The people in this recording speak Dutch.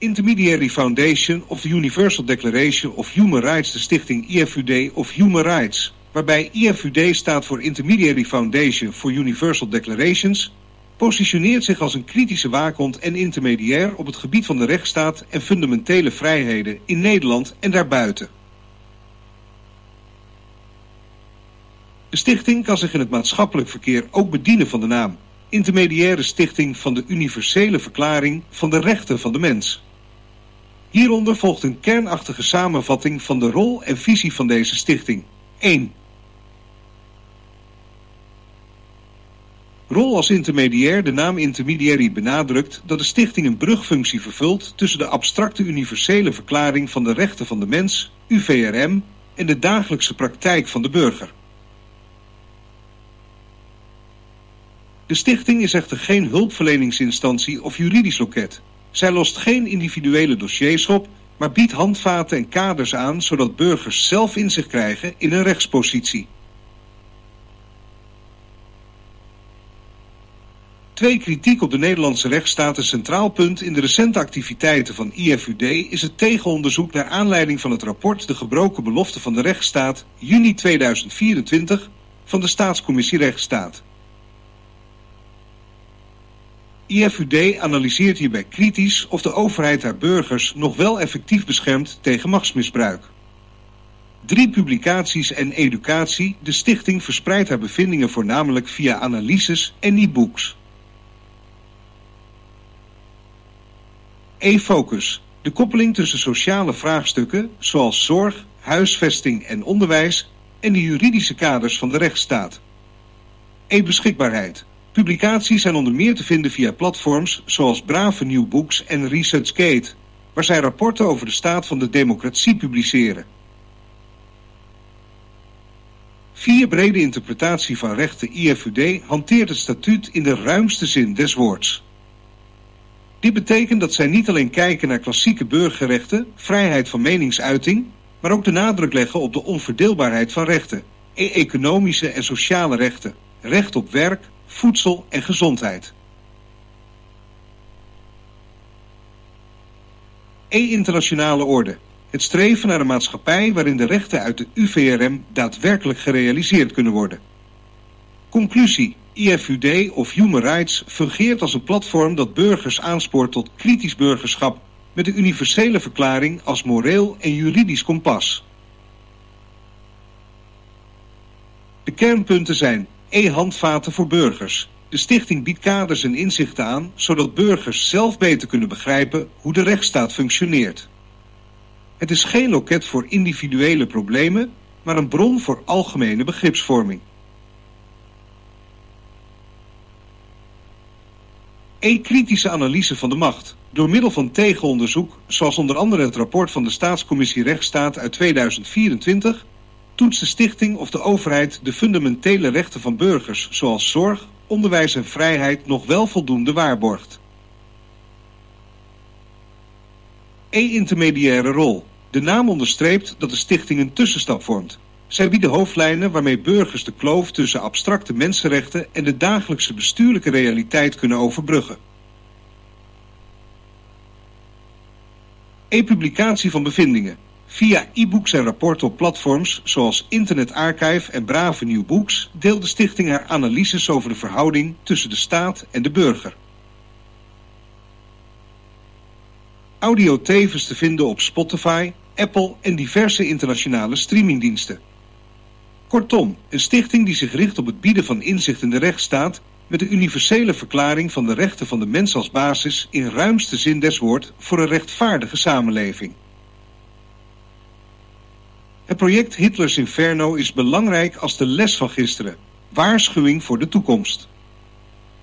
Intermediary Foundation of the Universal Declaration of Human Rights, de stichting IFUD of Human Rights, waarbij IFUD staat voor Intermediary Foundation for Universal Declarations, positioneert zich als een kritische waakhond en intermediair op het gebied van de rechtsstaat en fundamentele vrijheden in Nederland en daarbuiten. De stichting kan zich in het maatschappelijk verkeer ook bedienen van de naam Intermediaire Stichting van de Universele Verklaring van de Rechten van de Mens. Hieronder volgt een kernachtige samenvatting van de rol en visie van deze stichting. 1. Rol als intermediair, de naam intermediary benadrukt dat de stichting een brugfunctie vervult tussen de abstracte universele verklaring van de rechten van de mens, UVRM, en de dagelijkse praktijk van de burger. De stichting is echter geen hulpverleningsinstantie of juridisch loket. Zij lost geen individuele dossiers op, maar biedt handvaten en kaders aan zodat burgers zelf inzicht krijgen in een rechtspositie. Twee kritiek op de Nederlandse rechtsstaat een centraal punt in de recente activiteiten van IFUD is het tegenonderzoek naar aanleiding van het rapport De gebroken belofte van de rechtsstaat juni 2024 van de Staatscommissie Rechtsstaat. IFUD analyseert hierbij kritisch of de overheid haar burgers nog wel effectief beschermt tegen machtsmisbruik. Drie publicaties en educatie, de stichting verspreidt haar bevindingen voornamelijk via analyses en e-books. E-focus, de koppeling tussen sociale vraagstukken zoals zorg, huisvesting en onderwijs en de juridische kaders van de rechtsstaat. E-beschikbaarheid, Publicaties zijn onder meer te vinden via platforms zoals Brave New Books en ResearchGate, waar zij rapporten over de staat van de democratie publiceren. Vier brede interpretatie van rechten IFUD hanteert het statuut in de ruimste zin des woords. Dit betekent dat zij niet alleen kijken naar klassieke burgerrechten, vrijheid van meningsuiting, maar ook de nadruk leggen op de onverdeelbaarheid van rechten, economische en sociale rechten, recht op werk, voedsel en gezondheid. E-internationale orde. Het streven naar een maatschappij waarin de rechten uit de UVRM daadwerkelijk gerealiseerd kunnen worden. Conclusie. IFUD of Human Rights fungeert als een platform dat burgers aanspoort tot kritisch burgerschap met de universele verklaring als moreel en juridisch kompas. De kernpunten zijn e-handvaten voor burgers. De stichting biedt kaders en inzichten aan, zodat burgers zelf beter kunnen begrijpen hoe de rechtsstaat functioneert. Het is geen loket voor individuele problemen, maar een bron voor algemene begripsvorming. E-kritische analyse van de macht. Door middel van tegenonderzoek, zoals onder andere het rapport van de Staatscommissie Rechtsstaat uit 2024 toetst de stichting of de overheid de fundamentele rechten van burgers, zoals zorg, onderwijs en vrijheid, nog wel voldoende waarborgt. E-intermediaire rol. De naam onderstreept dat de stichting een tussenstap vormt. Zij bieden hoofdlijnen waarmee burgers de kloof tussen abstracte mensenrechten en de dagelijkse bestuurlijke realiteit kunnen overbruggen. E-publicatie van bevindingen. Via e-books en rapporten op platforms zoals Internet Archive en Brave New Books deelt de stichting haar analyses over de verhouding tussen de staat en de burger. Audio tevens te vinden op Spotify, Apple en diverse internationale streamingdiensten. Kortom, een stichting die zich richt op het bieden van inzicht in de rechtsstaat met de universele verklaring van de rechten van de mens als basis in ruimste zin des woord voor een rechtvaardige samenleving. Het project Hitlers Inferno is belangrijk als de les van gisteren. Waarschuwing voor de toekomst.